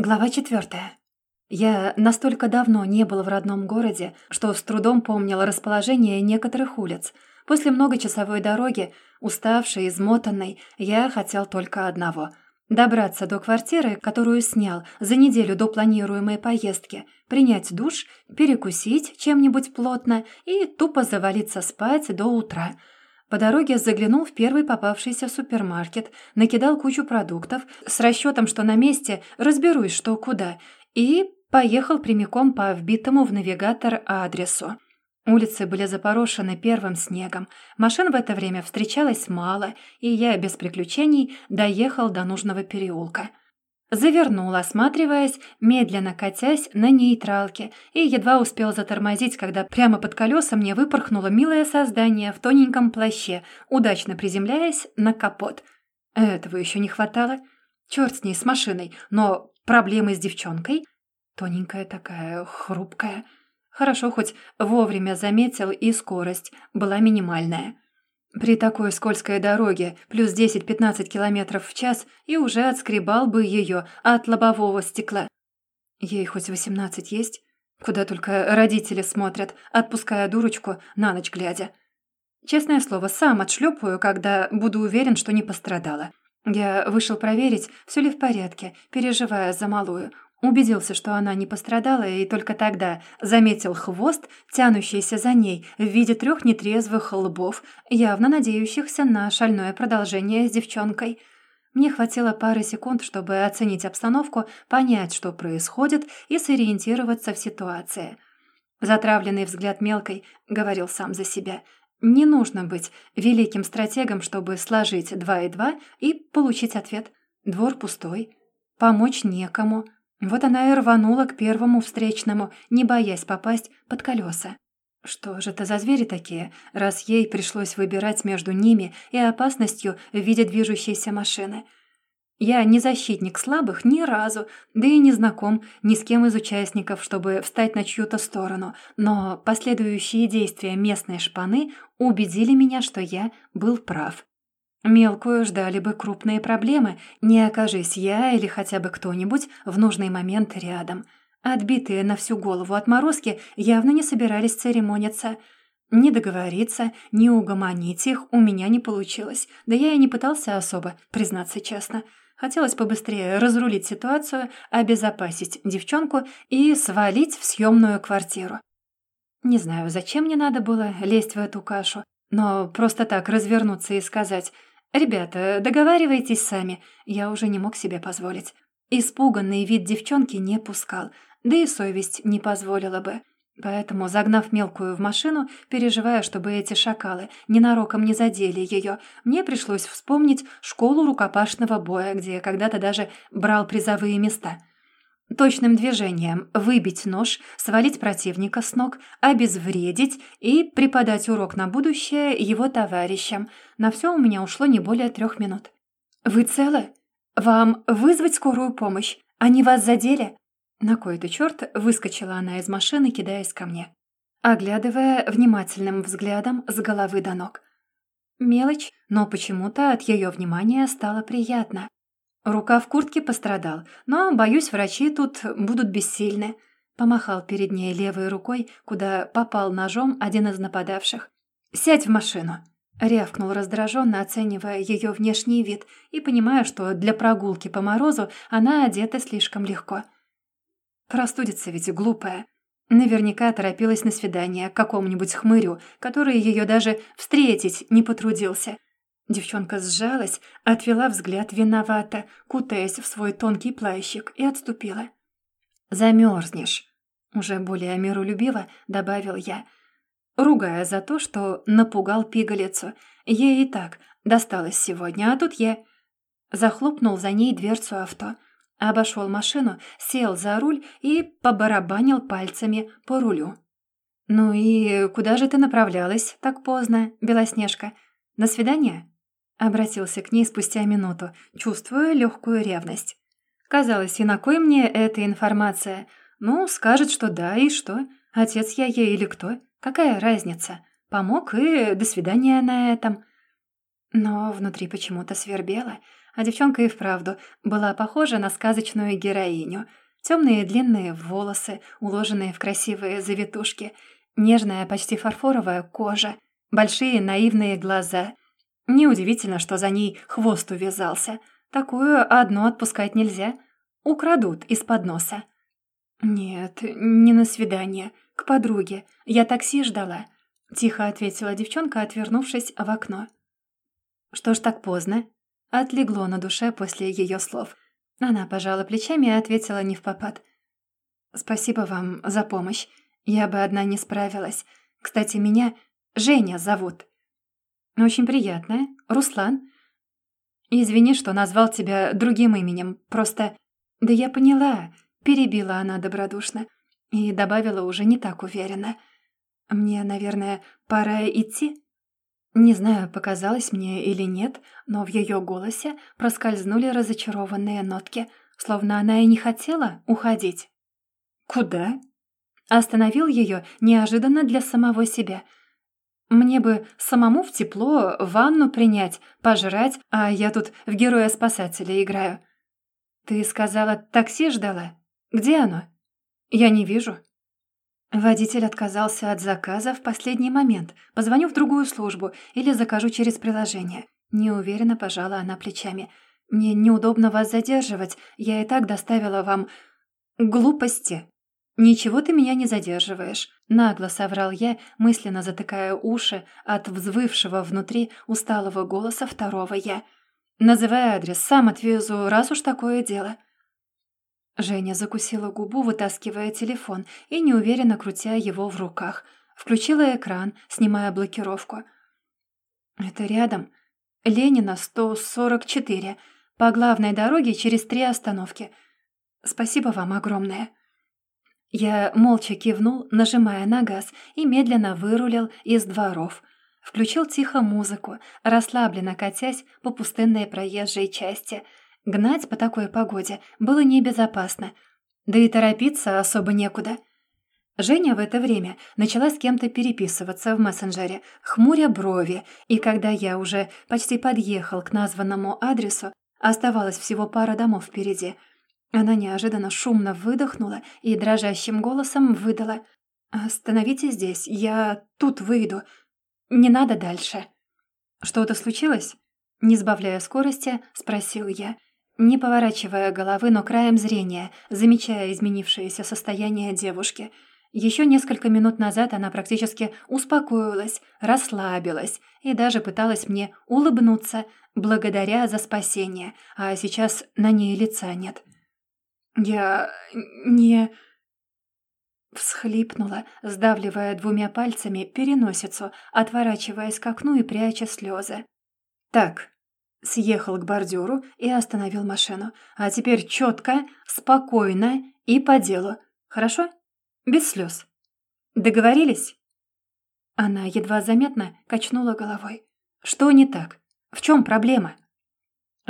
Глава четвертая. Я настолько давно не был в родном городе, что с трудом помнил расположение некоторых улиц. После многочасовой дороги, уставший, измотанный, я хотел только одного — добраться до квартиры, которую снял за неделю до планируемой поездки, принять душ, перекусить чем-нибудь плотно и тупо завалиться спать до утра — по дороге заглянул в первый попавшийся супермаркет, накидал кучу продуктов с расчетом, что на месте разберусь, что куда, и поехал прямиком по вбитому в навигатор адресу. Улицы были запорошены первым снегом, машин в это время встречалось мало, и я без приключений доехал до нужного переулка. Завернул, осматриваясь, медленно катясь на нейтралке, и едва успел затормозить, когда прямо под колеса мне выпорхнуло милое создание в тоненьком плаще, удачно приземляясь на капот. Этого еще не хватало. Черт с ней, с машиной, но проблемы с девчонкой? Тоненькая такая, хрупкая. Хорошо, хоть вовремя заметил, и скорость была минимальная. При такой скользкой дороге плюс 10-15 километров в час и уже отскребал бы ее от лобового стекла. Ей хоть 18 есть? Куда только родители смотрят, отпуская дурочку на ночь глядя. Честное слово, сам отшлепаю, когда буду уверен, что не пострадала. Я вышел проверить, все ли в порядке, переживая за малую. Убедился, что она не пострадала, и только тогда заметил хвост, тянущийся за ней в виде трех нетрезвых лбов, явно надеющихся на шальное продолжение с девчонкой. Мне хватило пары секунд, чтобы оценить обстановку, понять, что происходит, и сориентироваться в ситуации. Затравленный взгляд мелкой говорил сам за себя. Не нужно быть великим стратегом, чтобы сложить два и два и получить ответ. Двор пустой. Помочь некому — вот она и рванула к первому встречному, не боясь попасть под колеса. Что же это за звери такие, раз ей пришлось выбирать между ними и опасностью в виде движущейся машины? Я не защитник слабых ни разу, да и не знаком ни с кем из участников, чтобы встать на чью-то сторону, но последующие действия местной шпаны убедили меня, что я был прав. Мелкую ждали бы крупные проблемы, не окажись я или хотя бы кто-нибудь в нужный момент рядом. Отбитые на всю голову отморозки явно не собирались церемониться. Ни договориться, ни угомонить их у меня не получилось, да я и не пытался особо, признаться честно. Хотелось побыстрее разрулить ситуацию, обезопасить девчонку и свалить в съемную квартиру. Не знаю, зачем мне надо было лезть в эту кашу, но просто так развернуться и сказать «Ребята, договаривайтесь сами», я уже не мог себе позволить. Испуганный вид девчонки не пускал, да и совесть не позволила бы. Поэтому, загнав мелкую в машину, переживая, чтобы эти шакалы ненароком не задели ее, мне пришлось вспомнить школу рукопашного боя, где я когда-то даже брал призовые места. Точным движением выбить нож, свалить противника с ног, обезвредить и преподать урок на будущее его товарищам. На все у меня ушло не более трех минут. «Вы целы? Вам вызвать скорую помощь? Они вас задели?» На кой-то черт выскочила она из машины, кидаясь ко мне, оглядывая внимательным взглядом с головы до ног. Мелочь, но почему-то от ее внимания стало приятно. Рука в куртке пострадал, но, боюсь, врачи тут будут бессильны. Помахал перед ней левой рукой, куда попал ножом один из нападавших. «Сядь в машину!» Рявкнул раздраженно, оценивая ее внешний вид и понимая, что для прогулки по морозу она одета слишком легко. Простудится ведь глупая. Наверняка торопилась на свидание к какому-нибудь хмырю, который ее даже встретить не потрудился. Девчонка сжалась, отвела взгляд виновато, кутаясь в свой тонкий плащик, и отступила. «Замерзнешь», — уже более миролюбиво добавил я, ругая за то, что напугал пигалицу. Ей и так досталось сегодня, а тут я... Захлопнул за ней дверцу авто, обошел машину, сел за руль и побарабанил пальцами по рулю. «Ну и куда же ты направлялась так поздно, Белоснежка? На свидание?» Обратился к ней спустя минуту, чувствуя легкую ревность. Казалось, и на кой мне эта информация? Ну, скажет, что да, и что? Отец я ей или кто? Какая разница? Помог и до свидания на этом. Но внутри почему-то свербело. А девчонка и вправду была похожа на сказочную героиню. Темные длинные волосы, уложенные в красивые завитушки, нежная, почти фарфоровая кожа, большие наивные глаза. Неудивительно, что за ней хвост увязался. Такую одну отпускать нельзя. Украдут из-под носа. «Нет, не на свидание. К подруге. Я такси ждала», — тихо ответила девчонка, отвернувшись в окно. «Что ж так поздно?» Отлегло на душе после ее слов. Она пожала плечами и ответила не в попад. «Спасибо вам за помощь. Я бы одна не справилась. Кстати, меня Женя зовут». «Очень приятно. Руслан». «Извини, что назвал тебя другим именем. Просто...» «Да я поняла. Перебила она добродушно и добавила уже не так уверенно. «Мне, наверное, пора идти?» Не знаю, показалось мне или нет, но в ее голосе проскользнули разочарованные нотки, словно она и не хотела уходить. «Куда?» Остановил ее неожиданно для самого себя. «Мне бы самому в тепло ванну принять, пожрать, а я тут в героя-спасателя играю». «Ты сказала, такси ждала?» Где оно? Я не вижу. Водитель отказался от заказа в последний момент. Позвоню в другую службу или закажу через приложение. Неуверенно пожала она плечами. Мне неудобно вас задерживать. Я и так доставила вам глупости. Ничего ты меня не задерживаешь. Нагло соврал я, мысленно затыкая уши от взвывшего внутри усталого голоса второго я. Называй адрес, сам отвезу, раз уж такое дело. Женя закусила губу, вытаскивая телефон и неуверенно крутя его в руках. Включила экран, снимая блокировку. «Это рядом. Ленина, 144. По главной дороге через три остановки. Спасибо вам огромное». Я молча кивнул, нажимая на газ, и медленно вырулил из дворов. Включил тихо музыку, расслабленно катясь по пустынной проезжей части — Гнать по такой погоде было небезопасно, да и торопиться особо некуда. Женя в это время начала с кем-то переписываться в мессенджере, хмуря брови, и когда я уже почти подъехал к названному адресу, оставалось всего пара домов впереди, она неожиданно шумно выдохнула и дрожащим голосом выдала «Остановите здесь, я тут выйду. Не надо дальше». «Что-то случилось?» Не сбавляя скорости, спросил я – не поворачивая головы, но краем зрения, замечая изменившееся состояние девушки. Еще несколько минут назад она практически успокоилась, расслабилась и даже пыталась мне улыбнуться, благодаря за спасение, а сейчас на ней лица нет. «Я... не...» Всхлипнула, сдавливая двумя пальцами переносицу, отворачиваясь к окну и пряча слезы. «Так, Съехал к бордюру и остановил машину. А теперь четко, спокойно и по делу. Хорошо? Без слез. Договорились? Она едва заметно качнула головой. Что не так? В чем проблема?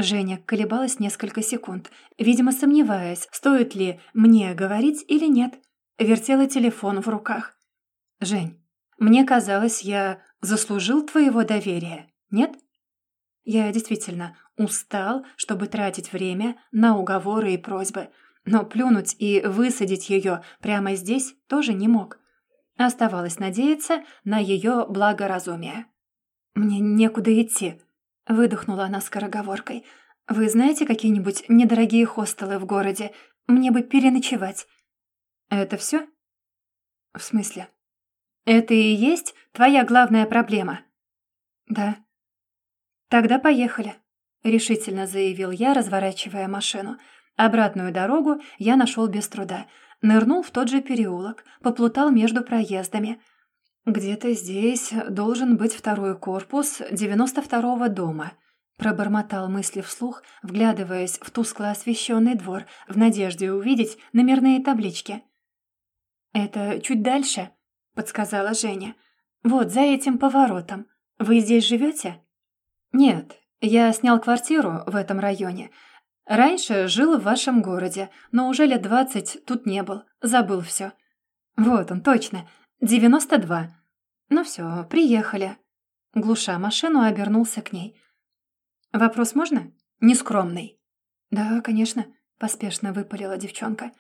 Женя колебалась несколько секунд, видимо, сомневаясь, стоит ли мне говорить или нет. Вертела телефон в руках. «Жень, мне казалось, я заслужил твоего доверия, нет?» Я действительно устал, чтобы тратить время на уговоры и просьбы, но плюнуть и высадить ее прямо здесь тоже не мог. Оставалось надеяться на ее благоразумие. «Мне некуда идти», — выдохнула она скороговоркой. «Вы знаете какие-нибудь недорогие хостелы в городе? Мне бы переночевать». «Это все? «В смысле?» «Это и есть твоя главная проблема?» «Да», «Тогда поехали», — решительно заявил я, разворачивая машину. Обратную дорогу я нашел без труда. Нырнул в тот же переулок, поплутал между проездами. «Где-то здесь должен быть второй корпус 92-го дома», — пробормотал мысли вслух, вглядываясь в тускло освещенный двор, в надежде увидеть номерные таблички. «Это чуть дальше», — подсказала Женя. «Вот за этим поворотом. Вы здесь живете?» «Нет, я снял квартиру в этом районе. Раньше жил в вашем городе, но уже лет двадцать тут не был, забыл все. Вот он, точно, девяносто два. Ну все, приехали». Глуша машину, обернулся к ней. «Вопрос можно?» нескромный». «Да, конечно», — поспешно выпалила девчонка.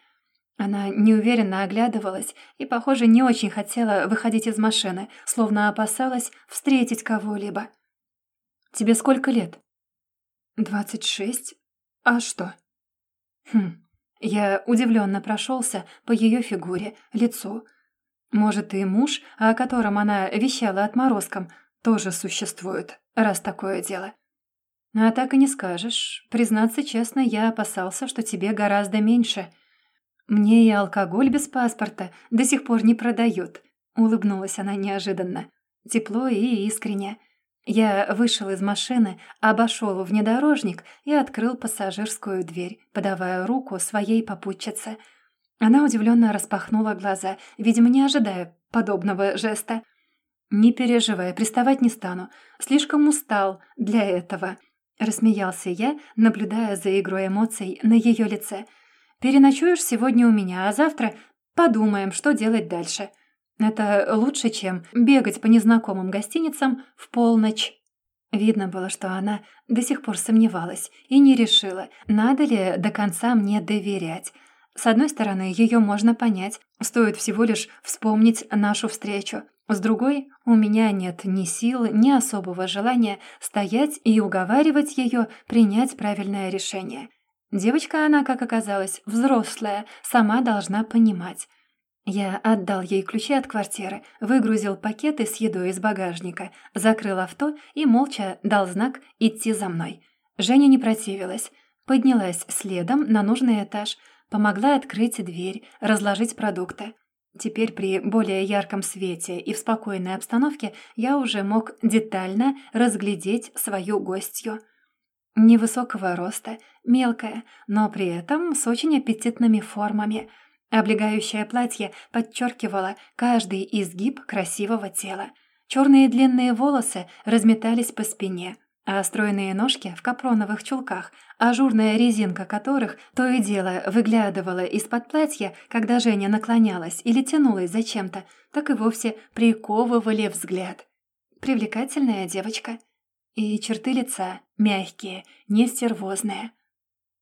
Она неуверенно оглядывалась и, похоже, не очень хотела выходить из машины, словно опасалась встретить кого-либо. «Тебе сколько лет?» «Двадцать шесть. А что?» «Хм...» Я удивленно прошелся по ее фигуре, лицу. Может, и муж, о котором она вещала отморозком, тоже существует, раз такое дело. А так и не скажешь. Признаться честно, я опасался, что тебе гораздо меньше. Мне и алкоголь без паспорта до сих пор не продают. Улыбнулась она неожиданно. Тепло и искренне. Я вышел из машины, обошел внедорожник и открыл пассажирскую дверь, подавая руку своей попутчице. Она удивленно распахнула глаза, видимо, не ожидая подобного жеста. «Не переживай, приставать не стану. Слишком устал для этого», — рассмеялся я, наблюдая за игрой эмоций на ее лице. «Переночуешь сегодня у меня, а завтра подумаем, что делать дальше». Это лучше, чем бегать по незнакомым гостиницам в полночь. Видно было, что она до сих пор сомневалась и не решила, надо ли до конца мне доверять. С одной стороны, ее можно понять, стоит всего лишь вспомнить нашу встречу. С другой, у меня нет ни сил, ни особого желания стоять и уговаривать ее принять правильное решение. Девочка она, как оказалось, взрослая, сама должна понимать. Я отдал ей ключи от квартиры, выгрузил пакеты с едой из багажника, закрыл авто и молча дал знак идти за мной. Женя не противилась. Поднялась следом на нужный этаж, помогла открыть дверь, разложить продукты. Теперь при более ярком свете и в спокойной обстановке я уже мог детально разглядеть свою гостью. Невысокого роста, мелкая, но при этом с очень аппетитными формами – Облегающее платье подчеркивало каждый изгиб красивого тела. Черные длинные волосы разметались по спине, а стройные ножки в капроновых чулках, ажурная резинка которых то и дело выглядывала из-под платья, когда Женя наклонялась или тянулась за чем-то, так и вовсе приковывали взгляд. Привлекательная девочка. И черты лица мягкие, нестервозные.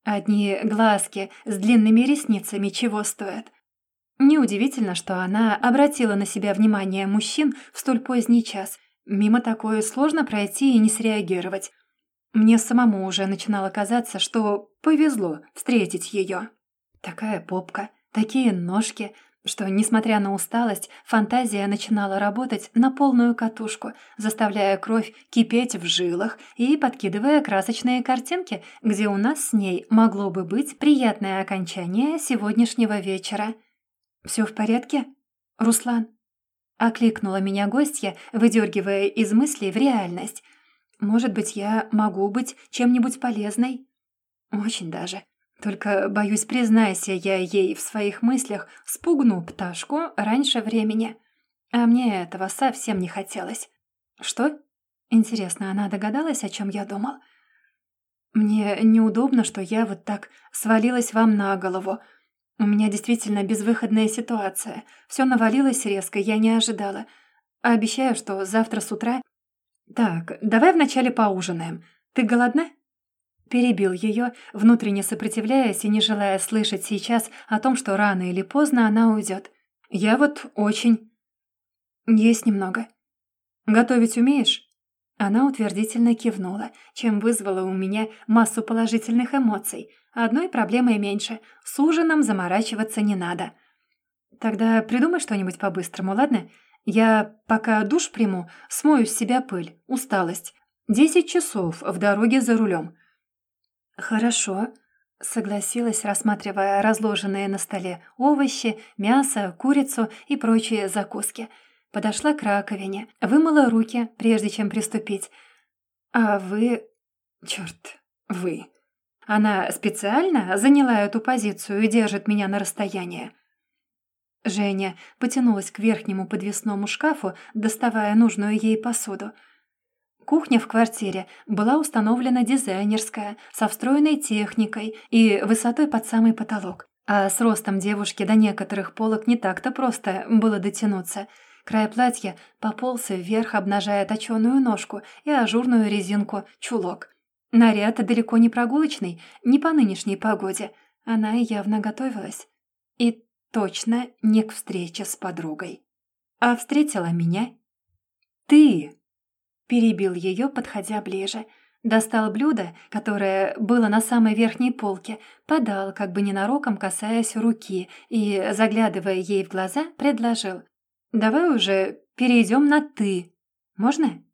Одни глазки с длинными ресницами чего стоят. Неудивительно, что она обратила на себя внимание мужчин в столь поздний час. Мимо такое сложно пройти и не среагировать. Мне самому уже начинало казаться, что повезло встретить ее. Такая попка, такие ножки, что, несмотря на усталость, фантазия начинала работать на полную катушку, заставляя кровь кипеть в жилах и подкидывая красочные картинки, где у нас с ней могло бы быть приятное окончание сегодняшнего вечера. «Все в порядке, Руслан?» — окликнула меня гостья, выдергивая из мыслей в реальность. «Может быть, я могу быть чем-нибудь полезной?» «Очень даже». Только, боюсь, признайся я ей в своих мыслях, спугну пташку раньше времени. А мне этого совсем не хотелось. Что? Интересно, она догадалась, о чем я думал? Мне неудобно, что я вот так свалилась вам на голову. У меня действительно безвыходная ситуация. Все навалилось резко, я не ожидала. Обещаю, что завтра с утра... Так, давай вначале поужинаем. Ты голодна? Перебил ее, внутренне сопротивляясь и не желая слышать сейчас о том, что рано или поздно она уйдет. «Я вот очень...» «Есть немного». «Готовить умеешь?» Она утвердительно кивнула, чем вызвала у меня массу положительных эмоций. Одной проблемой меньше. С ужином заморачиваться не надо. «Тогда придумай что-нибудь по-быстрому, ладно? Я, пока душ приму, смою с себя пыль, усталость. Десять часов в дороге за рулем. «Хорошо», — согласилась, рассматривая разложенные на столе овощи, мясо, курицу и прочие закуски. Подошла к раковине, вымыла руки, прежде чем приступить. «А вы...» «Чёрт, вы...» Она специально заняла эту позицию и держит меня на расстоянии. Женя потянулась к верхнему подвесному шкафу, доставая нужную ей посуду — Кухня в квартире была установлена дизайнерская, со встроенной техникой и высотой под самый потолок. А с ростом девушки до некоторых полок не так-то просто было дотянуться. Край платья пополз вверх, обнажая точеную ножку и ажурную резинку чулок. Наряд далеко не прогулочный, не по нынешней погоде. Она явно готовилась. И точно не к встрече с подругой. А встретила меня. «Ты!» — перебил ее, подходя ближе. Достал блюдо, которое было на самой верхней полке, подал, как бы ненароком касаясь руки, и, заглядывая ей в глаза, предложил. «Давай уже перейдем на «ты». Можно?»